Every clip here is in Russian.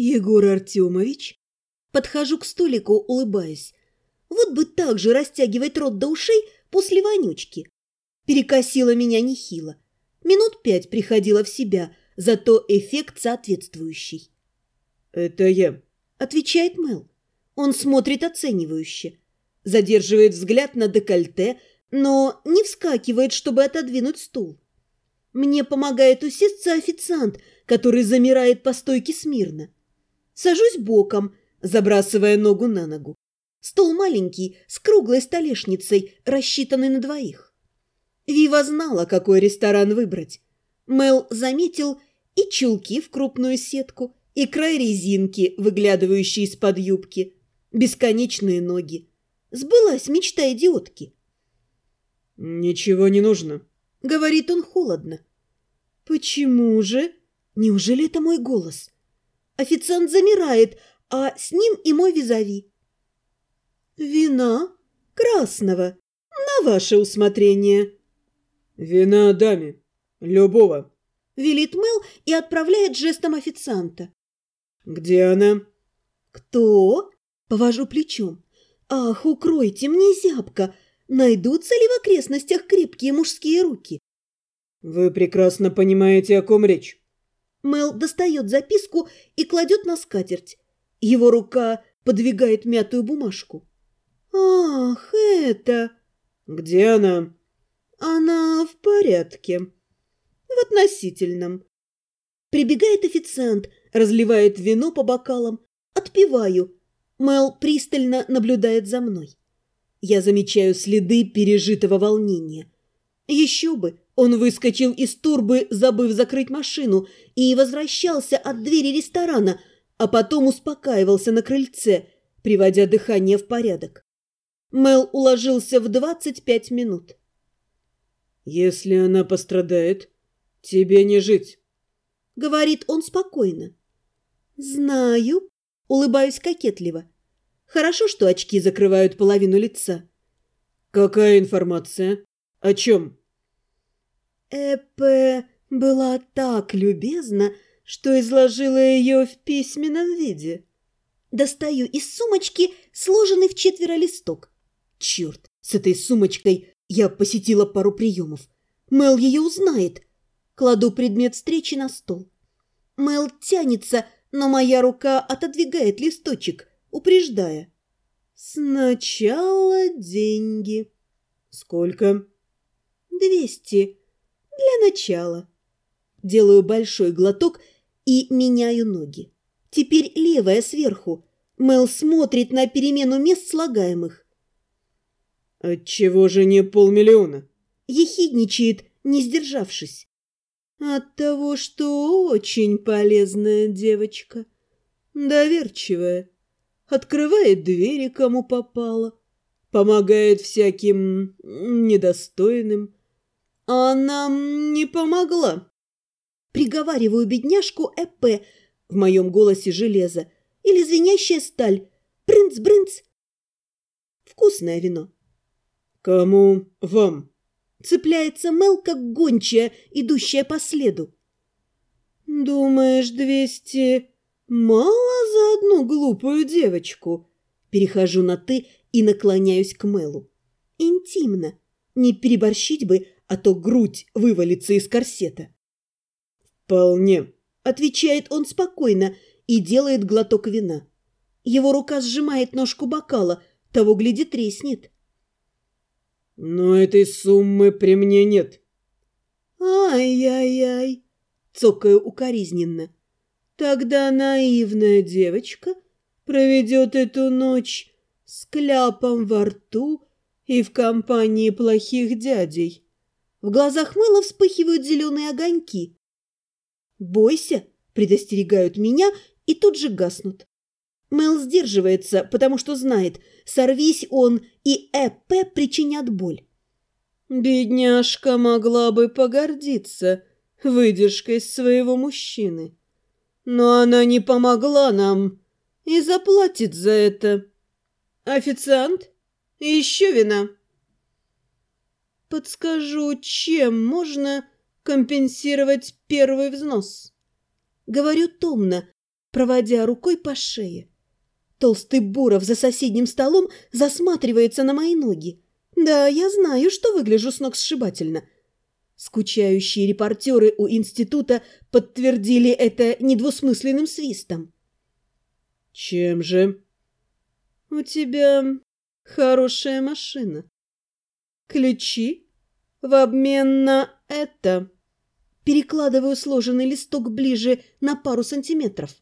Егор Артемович? Подхожу к столику, улыбаясь. Вот бы так же растягивать рот до ушей после вонючки. Перекосила меня нехило. Минут пять приходила в себя, зато эффект соответствующий. «Это я», — отвечает Мэл. Он смотрит оценивающе. Задерживает взгляд на декольте, но не вскакивает, чтобы отодвинуть стул. Мне помогает усесться официант, который замирает по стойке смирно. Сажусь боком, забрасывая ногу на ногу. Стол маленький, с круглой столешницей, рассчитанный на двоих. Вива знала, какой ресторан выбрать. Мел заметил и чулки в крупную сетку, и край резинки, выглядывающие из-под юбки, бесконечные ноги. Сбылась мечта идиотки. «Ничего не нужно», — говорит он холодно. «Почему же? Неужели это мой голос?» Официант замирает, а с ним и мой визави. «Вина красного, на ваше усмотрение». «Вина даме, любого», — велит Мэл и отправляет жестом официанта. «Где она?» «Кто?» — повожу плечом. «Ах, укройте мне зябко! Найдутся ли в окрестностях крепкие мужские руки?» «Вы прекрасно понимаете, о ком речь». Мэл достает записку и кладет на скатерть. Его рука подвигает мятую бумажку. «Ах, это...» «Где она?» «Она в порядке. В относительном». Прибегает официант, разливает вино по бокалам. Отпиваю. Мэл пристально наблюдает за мной. Я замечаю следы пережитого волнения. Еще бы, он выскочил из турбы, забыв закрыть машину, и возвращался от двери ресторана, а потом успокаивался на крыльце, приводя дыхание в порядок. Мел уложился в двадцать пять минут. «Если она пострадает, тебе не жить», — говорит он спокойно. «Знаю», — улыбаюсь кокетливо. «Хорошо, что очки закрывают половину лица». «Какая информация? О чем?» Эпе была так любезна, что изложила ее в письменном виде. Достаю из сумочки сложенный в четверо листок. Черт, с этой сумочкой я посетила пару приемов. Мел ее узнает. Кладу предмет встречи на стол. Мел тянется, но моя рука отодвигает листочек, упреждая. Сначала деньги. Сколько? Двести. Для начала. Делаю большой глоток и меняю ноги. Теперь левая сверху. Мел смотрит на перемену мест слагаемых. «Отчего же не полмиллиона?» Ехидничает, не сдержавшись. «От того, что очень полезная девочка, доверчивая, открывает двери, кому попало, помогает всяким недостойным, а нам не помогла. Приговариваю бедняжку Эпе, в моем голосе железо, или звенящая сталь, брынц-брынц. Вкусное вино. «Кому вам?» Цепляется Мел, как гончая, идущая по следу. «Думаешь, двести мало за одну глупую девочку?» Перехожу на «ты» и наклоняюсь к Мелу. Интимно. Не переборщить бы, а то грудь вывалится из корсета. «Вполне», — отвечает он спокойно и делает глоток вина. Его рука сжимает ножку бокала, того, гляди, треснет. «Но этой суммы при мне нет». «Ай-яй-яй», — цокаю укоризненно. «Тогда наивная девочка проведет эту ночь с кляпом во рту и в компании плохих дядей». В глазах Мэла вспыхивают зеленые огоньки. «Бойся!» – предостерегают меня и тут же гаснут. Мэл сдерживается, потому что знает, сорвись он, и ЭП причинят боль. Бедняжка могла бы погордиться выдержкой своего мужчины. Но она не помогла нам и заплатит за это. Официант, еще вина. Подскажу, чем можно компенсировать первый взнос. Говорю томно, проводя рукой по шее. Толстый Буров за соседним столом засматривается на мои ноги. Да, я знаю, что выгляжу с ног сшибательно. Скучающие репортеры у института подтвердили это недвусмысленным свистом. «Чем же?» «У тебя хорошая машина. Ключи в обмен на это». Перекладываю сложенный листок ближе на пару сантиметров.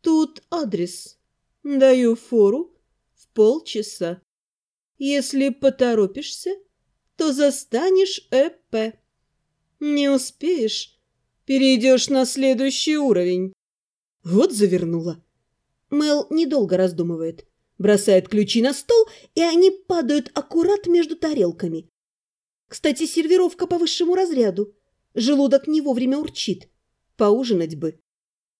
Тут адрес. Даю фору в полчаса. Если поторопишься, то застанешь ЭП. Не успеешь, перейдешь на следующий уровень. Вот завернула. Мел недолго раздумывает. Бросает ключи на стол, и они падают аккурат между тарелками. Кстати, сервировка по высшему разряду. Желудок не вовремя урчит. Поужинать бы.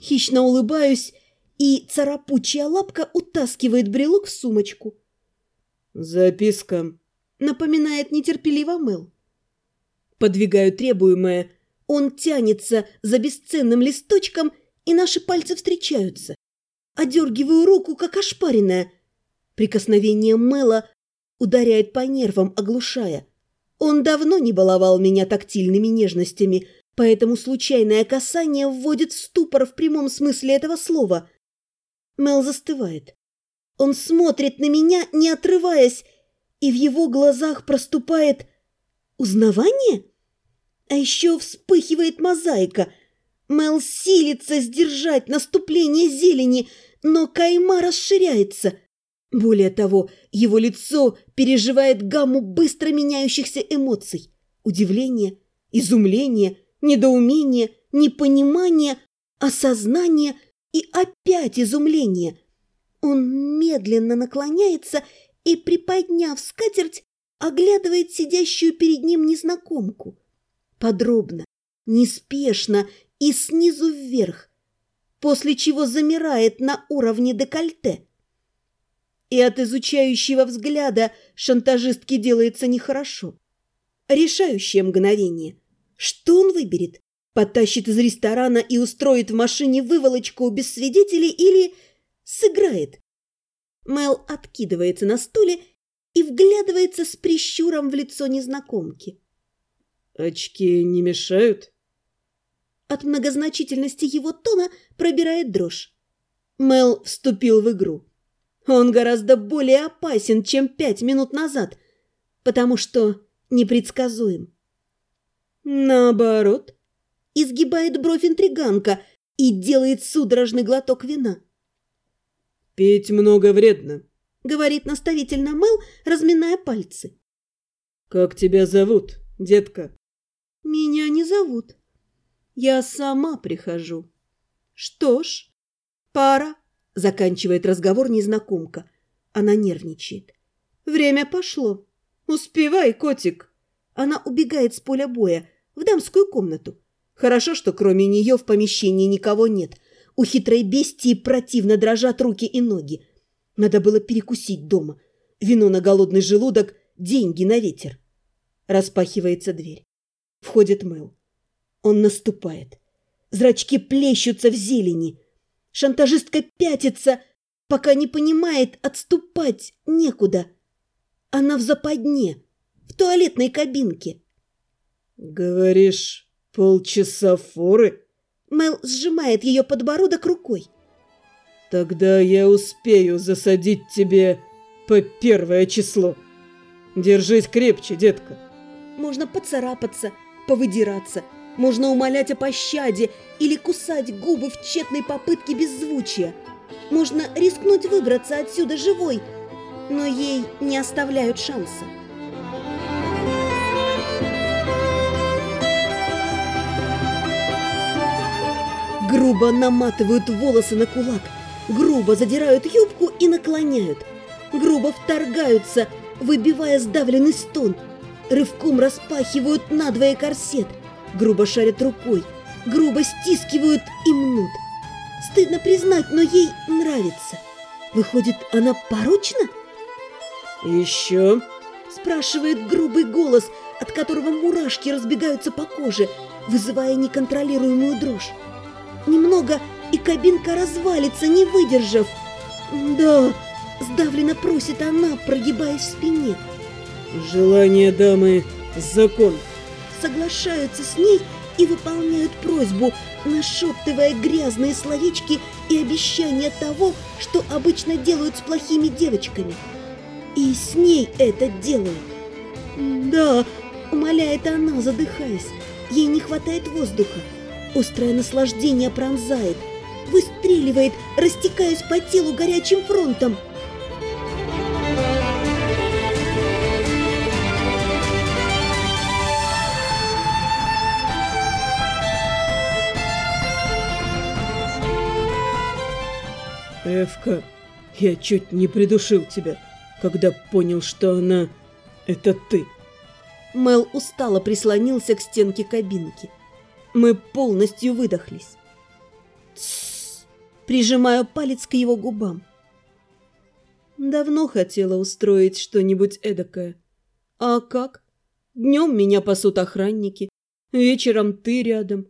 Хищно улыбаюсь и царапучая лапка утаскивает брелок в сумочку. «Записка», — напоминает нетерпеливо Мэл. Подвигаю требуемое. Он тянется за бесценным листочком, и наши пальцы встречаются. Одергиваю руку, как ошпаренная. Прикосновение Мэла ударяет по нервам, оглушая. Он давно не баловал меня тактильными нежностями, поэтому случайное касание вводит в ступор в прямом смысле этого слова. Мел застывает. Он смотрит на меня, не отрываясь, и в его глазах проступает узнавание? А еще вспыхивает мозаика. Мел силится сдержать наступление зелени, но кайма расширяется. Более того, его лицо переживает гамму быстро меняющихся эмоций. Удивление, изумление, недоумение, непонимание, осознание – и опять изумление. Он медленно наклоняется и, приподняв скатерть, оглядывает сидящую перед ним незнакомку. Подробно, неспешно и снизу вверх, после чего замирает на уровне декольте. И от изучающего взгляда шантажистки делается нехорошо. Решающее мгновение. Что он выберет? Потащит из ресторана и устроит в машине выволочку без свидетелей или сыграет. Мел откидывается на стуле и вглядывается с прищуром в лицо незнакомки. «Очки не мешают?» От многозначительности его тона пробирает дрожь. Мел вступил в игру. Он гораздо более опасен, чем пять минут назад, потому что непредсказуем. Наоборот, изгибает бровь интриганка и делает судорожный глоток вина. «Пить много вредно», — говорит наставительно Мэл, разминая пальцы. «Как тебя зовут, детка?» «Меня не зовут. Я сама прихожу». «Что ж, пара», — заканчивает разговор незнакомка. Она нервничает. «Время пошло. Успевай, котик». Она убегает с поля боя в дамскую комнату. Хорошо, что кроме нее в помещении никого нет. У хитрой бестии противно дрожат руки и ноги. Надо было перекусить дома. Вино на голодный желудок, деньги на ветер. Распахивается дверь. Входит Мэл. Он наступает. Зрачки плещутся в зелени. Шантажистка пятится, пока не понимает, отступать некуда. Она в западне, в туалетной кабинке. «Говоришь, Полчаса форы? Мел сжимает ее подбородок рукой. Тогда я успею засадить тебе по первое число. Держись крепче, детка. Можно поцарапаться, повыдираться, можно умолять о пощаде или кусать губы в тщетной попытке беззвучия. Можно рискнуть выбраться отсюда живой, но ей не оставляют шанса. Грубо наматывают волосы на кулак, грубо задирают юбку и наклоняют, грубо вторгаются, выбивая сдавленный стон, рывком распахивают надвое корсет, грубо шарят рукой, грубо стискивают и мнут. Стыдно признать, но ей нравится. Выходит, она порочна? «Еще?» – спрашивает грубый голос, от которого мурашки разбегаются по коже, вызывая неконтролируемую дрожь. Немного и кабинка развалится, не выдержав. «Да», – сдавленно просит она, прогибаясь в спине. «Желание дамы – закон». Соглашаются с ней и выполняют просьбу, нашептывая грязные словечки и обещания того, что обычно делают с плохими девочками. И с ней это делают. «Да», – умоляет она, задыхаясь, – ей не хватает воздуха. Острое наслаждение пронзает, выстреливает, растекаясь по телу горячим фронтом. Эвка, я чуть не придушил тебя, когда понял, что она... это ты. Мел устало прислонился к стенке кабинки. Мы полностью выдохлись. Тссс. Прижимаю палец к его губам. Давно хотела устроить что-нибудь эдакое. А как? Днем меня пасут охранники, вечером ты рядом.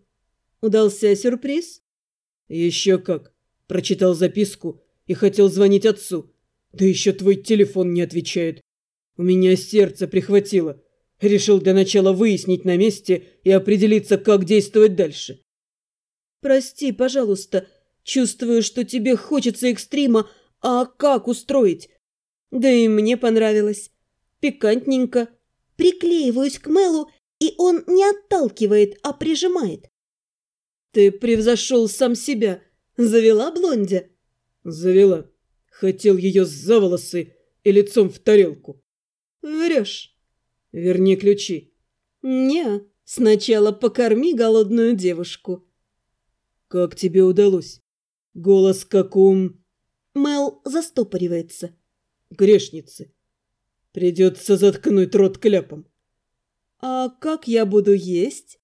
Удался сюрприз? Еще как. Прочитал записку и хотел звонить отцу. Да еще твой телефон не отвечает. У меня сердце прихватило. Решил для начала выяснить на месте и определиться, как действовать дальше. Прости, пожалуйста. Чувствую, что тебе хочется экстрима, а как устроить? Да и мне понравилось. Пикантненько. Приклеиваюсь к Мелу, и он не отталкивает, а прижимает. Ты превзошел сам себя. Завела блонди? Завела. Хотел ее за волосы и лицом в тарелку. Врешь. Верни ключи. Не, сначала покорми голодную девушку. Как тебе удалось? Голос как у... Мел застопоривается. Грешницы. Придется заткнуть рот кляпом. А как я буду есть?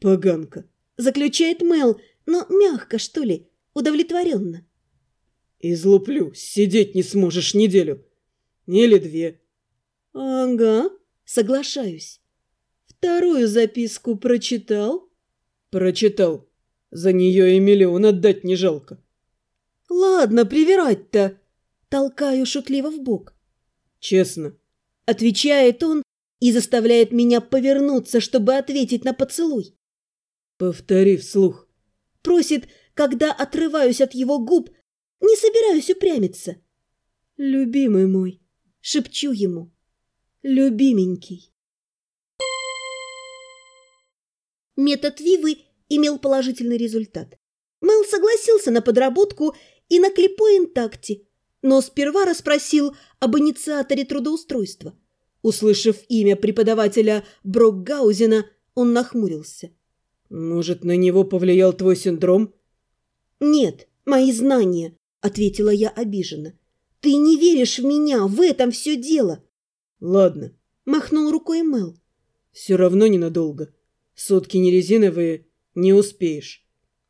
Поганка. Заключает Мел, но мягко, что ли удовлетворенно. «Излуплю, сидеть не сможешь неделю. Или две». «Ага, соглашаюсь. Вторую записку прочитал?» «Прочитал. За нее и миллион отдать не жалко». «Ладно, привирать-то!» Толкаю шутливо в бок. «Честно», — отвечает он и заставляет меня повернуться, чтобы ответить на поцелуй. «Повтори вслух». Просит когда отрываюсь от его губ, не собираюсь упрямиться. «Любимый мой», — шепчу ему, — «любименький». Метод Вивы имел положительный результат. Мэл согласился на подработку и на клепо интакте, но сперва расспросил об инициаторе трудоустройства. Услышав имя преподавателя Брокгаузена, он нахмурился. «Может, на него повлиял твой синдром?» «Нет, мои знания», — ответила я обиженно. «Ты не веришь в меня, в этом все дело». «Ладно», — махнул рукой Мел. «Все равно ненадолго. Сутки не резиновые, не успеешь».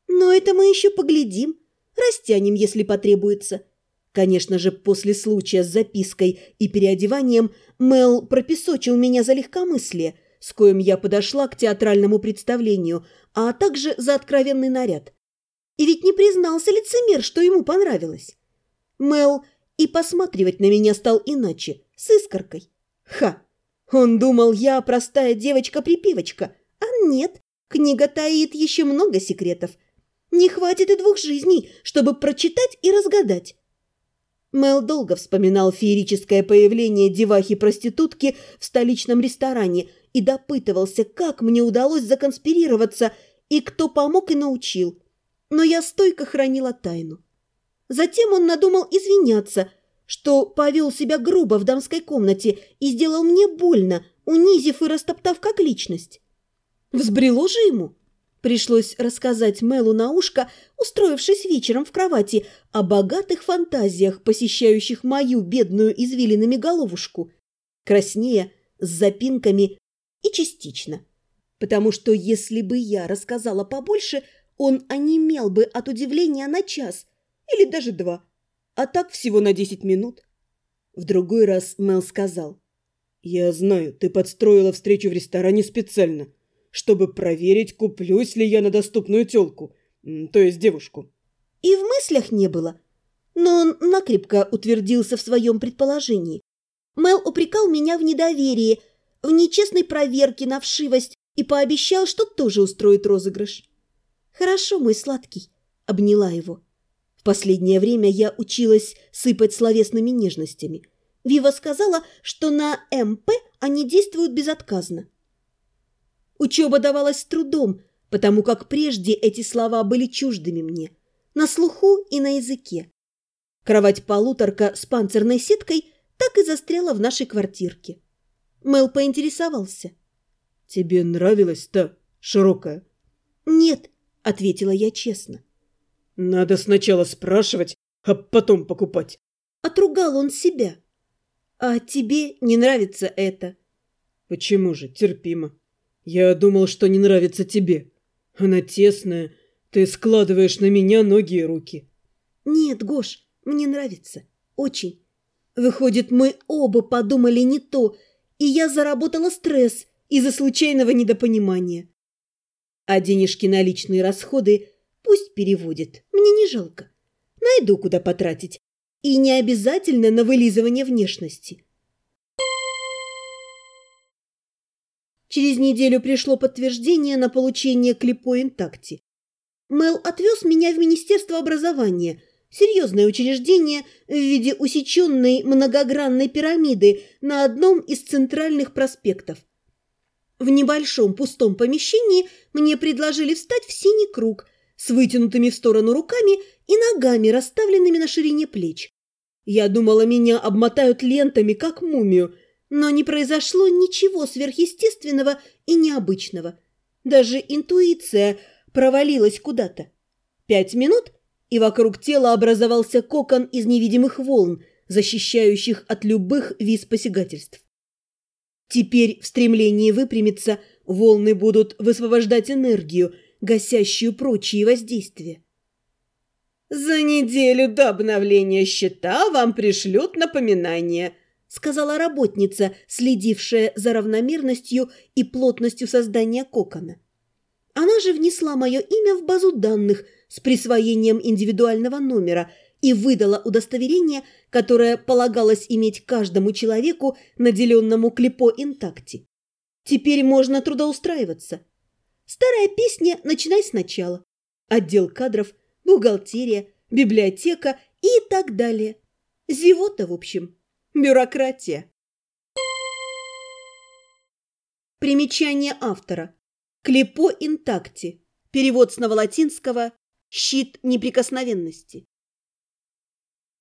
«Но это мы еще поглядим. Растянем, если потребуется». Конечно же, после случая с запиской и переодеванием Мел пропесочил меня за легкомыслие, с коим я подошла к театральному представлению, а также за откровенный наряд. И ведь не признался лицемер, что ему понравилось. Мел и посматривать на меня стал иначе, с искоркой. Ха! Он думал, я простая девочка-припевочка. А нет, книга таит еще много секретов. Не хватит и двух жизней, чтобы прочитать и разгадать. Мел долго вспоминал феерическое появление девахи-проститутки в столичном ресторане и допытывался, как мне удалось законспирироваться и кто помог и научил но я стойко хранила тайну. Затем он надумал извиняться, что повел себя грубо в дамской комнате и сделал мне больно, унизив и растоптав как личность. Взбрело же ему. Пришлось рассказать Мелу на ушко, устроившись вечером в кровати, о богатых фантазиях, посещающих мою бедную извилинами головушку, краснее, с запинками и частично. Потому что если бы я рассказала побольше – он онемел бы от удивления на час или даже два, а так всего на десять минут. В другой раз Мел сказал. «Я знаю, ты подстроила встречу в ресторане специально, чтобы проверить, куплюсь ли я на доступную тёлку, то есть девушку». И в мыслях не было. Но он накрепко утвердился в своем предположении. Мел упрекал меня в недоверии, в нечестной проверке на вшивость и пообещал, что тоже устроит розыгрыш. «Хорошо, мой сладкий», — обняла его. В последнее время я училась сыпать словесными нежностями. Вива сказала, что на МП они действуют безотказно. Учеба давалась с трудом, потому как прежде эти слова были чуждыми мне, на слуху и на языке. Кровать-полуторка с панцирной сеткой так и застряла в нашей квартирке. Мэл поинтересовался. «Тебе нравилась та широкая?» «Нет», — ответила я честно. «Надо сначала спрашивать, а потом покупать». Отругал он себя. «А тебе не нравится это?» «Почему же? Терпимо. Я думал, что не нравится тебе. Она тесная, ты складываешь на меня ноги и руки». «Нет, Гош, мне нравится. Очень. Выходит, мы оба подумали не то, и я заработала стресс из-за случайного недопонимания. А денежки на личные расходы пусть переводит, мне не жалко. Найду, куда потратить. И не обязательно на вылизывание внешности. Через неделю пришло подтверждение на получение клипо интакти. Мэл отвез меня в Министерство образования – Серьезное учреждение в виде усеченной многогранной пирамиды на одном из центральных проспектов. В небольшом пустом помещении мне предложили встать в синий круг с вытянутыми в сторону руками и ногами, расставленными на ширине плеч. Я думала, меня обмотают лентами, как мумию, но не произошло ничего сверхъестественного и необычного. Даже интуиция провалилась куда-то. Пять минут – и вокруг тела образовался кокон из невидимых волн, защищающих от любых виз посягательств. Теперь в стремлении выпрямиться волны будут высвобождать энергию, гасящую прочие воздействия. «За неделю до обновления счета вам пришлют напоминание», сказала работница, следившая за равномерностью и плотностью создания кокона. Она же внесла мое имя в базу данных – с присвоением индивидуального номера и выдала удостоверение, которое полагалось иметь каждому человеку, наделенному клепо интакти. Теперь можно трудоустраиваться. Старая песня «Начинай сначала». Отдел кадров, бухгалтерия, библиотека и так далее. Зевота, в общем. Бюрократия. Примечание автора. Клепо интакти. Перевод с новолатинского щит неприкосновенности.